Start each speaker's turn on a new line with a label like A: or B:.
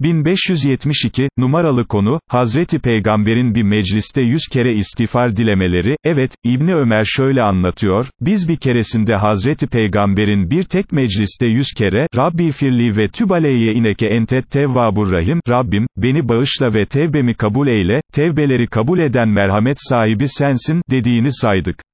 A: 1572, numaralı konu, Hazreti Peygamber'in bir mecliste yüz kere istiğfar dilemeleri, evet, İbni Ömer şöyle anlatıyor, biz bir keresinde Hazreti Peygamber'in bir tek mecliste yüz kere, Rabbi firli ve tübaleye ineke entet tevvabur rahim, Rabbim, beni bağışla ve tevbemi kabul eyle, tevbeleri kabul eden merhamet sahibi sensin, dediğini saydık.